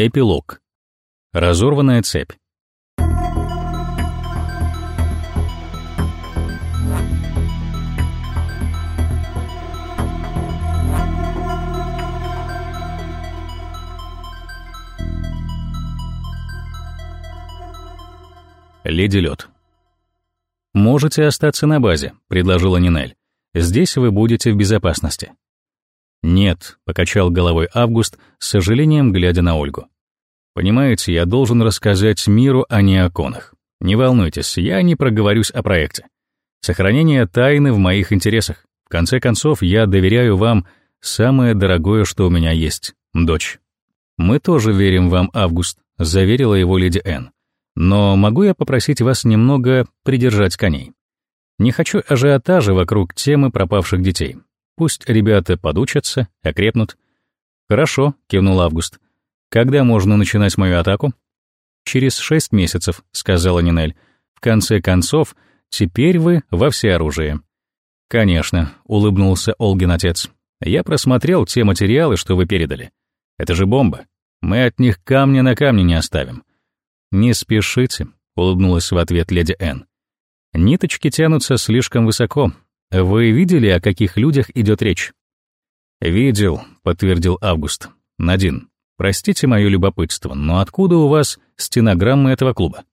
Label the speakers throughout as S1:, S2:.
S1: Эпилог. Разорванная цепь. Леди Лед. «Можете остаться на базе», — предложила Нинель. «Здесь вы будете в безопасности». «Нет», — покачал головой Август, с сожалением глядя на Ольгу. «Понимаете, я должен рассказать миру о неоконах. Не волнуйтесь, я не проговорюсь о проекте. Сохранение тайны в моих интересах. В конце концов, я доверяю вам самое дорогое, что у меня есть — дочь». «Мы тоже верим вам, Август», — заверила его леди Энн. «Но могу я попросить вас немного придержать коней? Не хочу ажиотажа вокруг темы пропавших детей. Пусть ребята подучатся, окрепнут. Хорошо, кивнул Август. Когда можно начинать мою атаку? Через шесть месяцев, сказала Нинель. В конце концов, теперь вы во всеоружии. Конечно, улыбнулся Олгин отец. Я просмотрел те материалы, что вы передали. Это же бомба. Мы от них камня на камне не оставим. Не спешите, улыбнулась в ответ леди Н. Ниточки тянутся слишком высоко, вы видели, о каких людях идет речь? Видел, подтвердил Август. Надин, простите мое любопытство, но откуда у вас стенограммы этого клуба?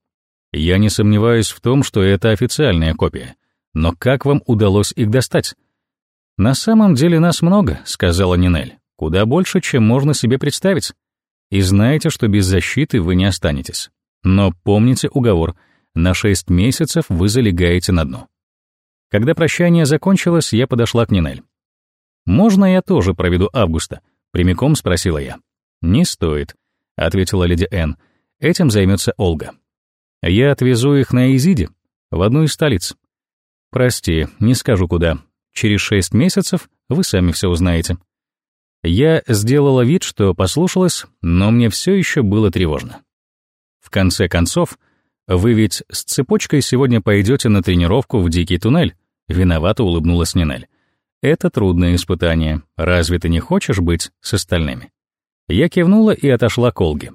S1: Я не сомневаюсь в том, что это официальная копия. Но как вам удалось их достать? На самом деле нас много, сказала Нинель. Куда больше, чем можно себе представить. И знаете, что без защиты вы не останетесь. Но помните уговор. На шесть месяцев вы залегаете на дно. Когда прощание закончилось, я подошла к Нинель. «Можно я тоже проведу Августа?» — прямиком спросила я. «Не стоит», — ответила леди Н. «Этим займется Ольга. Я отвезу их на Изиде, в одну из столиц. Прости, не скажу куда. Через шесть месяцев вы сами все узнаете». Я сделала вид, что послушалась, но мне все еще было тревожно. В конце концов, вы ведь с цепочкой сегодня пойдете на тренировку в дикий туннель, Виновато улыбнулась Нинель. Это трудное испытание. Разве ты не хочешь быть с остальными? Я кивнула и отошла к Олге.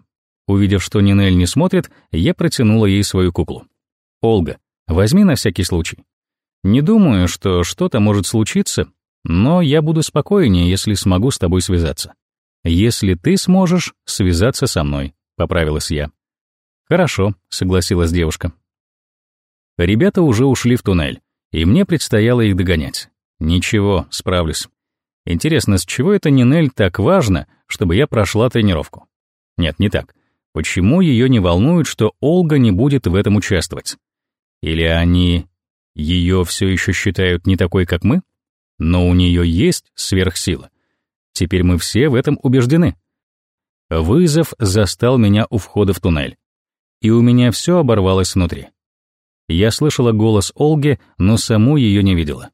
S1: Увидев, что Нинель не смотрит, я протянула ей свою куклу. «Олга, возьми на всякий случай. Не думаю, что что-то может случиться, но я буду спокойнее, если смогу с тобой связаться. Если ты сможешь связаться со мной», — поправилась я. «Хорошо», — согласилась девушка. Ребята уже ушли в туннель и мне предстояло их догонять. Ничего, справлюсь. Интересно, с чего это Нинель так важно, чтобы я прошла тренировку? Нет, не так. Почему ее не волнует, что Олга не будет в этом участвовать? Или они ее все еще считают не такой, как мы? Но у нее есть сверхсила. Теперь мы все в этом убеждены. Вызов застал меня у входа в туннель. И у меня все оборвалось внутри. Я слышала голос Олги, но саму ее не видела.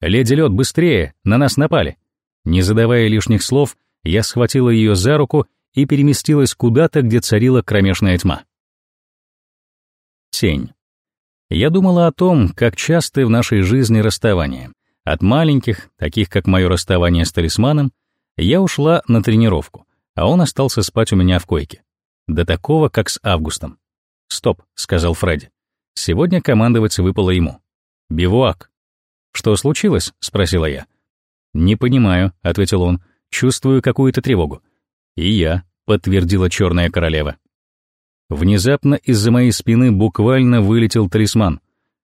S1: «Леди Лед, быстрее! На нас напали!» Не задавая лишних слов, я схватила ее за руку и переместилась куда-то, где царила кромешная тьма. Тень. Я думала о том, как часто в нашей жизни расставания. От маленьких, таких как мое расставание с талисманом, я ушла на тренировку, а он остался спать у меня в койке. До такого, как с Августом. «Стоп», — сказал Фредди. Сегодня командовать выпало ему. «Бивуак». «Что случилось?» — спросила я. «Не понимаю», — ответил он. «Чувствую какую-то тревогу». «И я», — подтвердила черная королева. Внезапно из-за моей спины буквально вылетел талисман.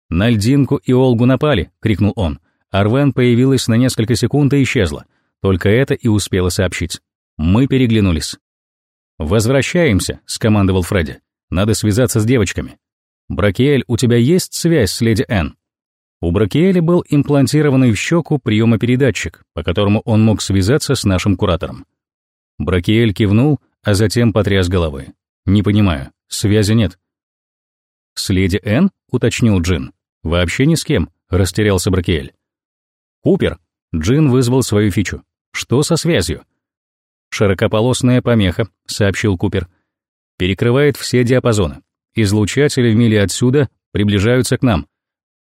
S1: «На льдинку и Олгу напали!» — крикнул он. Арвен появилась на несколько секунд и исчезла. Только это и успела сообщить. Мы переглянулись. «Возвращаемся», — скомандовал Фредди. «Надо связаться с девочками». «Бракиэль, у тебя есть связь с леди Энн?» У Бракиэля был имплантированный в щеку приемопередатчик, по которому он мог связаться с нашим куратором. Бракиэль кивнул, а затем потряс головой. «Не понимаю, связи нет». «С леди Энн?» — уточнил Джин. «Вообще ни с кем», — растерялся Бракиэль. «Купер!» — Джин вызвал свою фичу. «Что со связью?» «Широкополосная помеха», — сообщил Купер. «Перекрывает все диапазоны. Излучатели в миле отсюда приближаются к нам.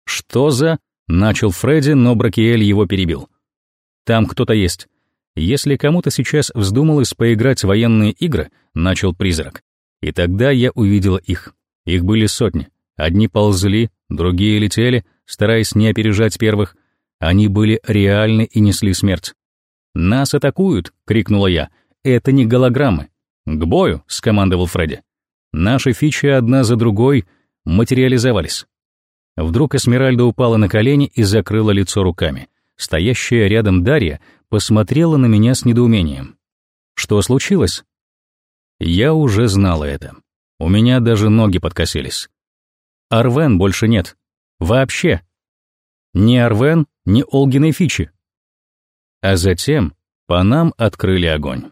S1: Что за... Начал Фредди, но Бракиэль его перебил. Там кто-то есть. Если кому-то сейчас вздумалось поиграть в военные игры, начал призрак. И тогда я увидела их. Их были сотни. Одни ползли, другие летели, стараясь не опережать первых. Они были реальны и несли смерть. «Нас атакуют!» — крикнула я. «Это не голограммы!» «К бою!» — скомандовал Фредди. Наши фичи одна за другой материализовались. Вдруг Эсмеральда упала на колени и закрыла лицо руками. Стоящая рядом Дарья посмотрела на меня с недоумением. «Что случилось?» Я уже знала это. У меня даже ноги подкосились. Арвен больше нет. Вообще. Ни Арвен, ни Олгиной Фичи. А затем по нам открыли огонь.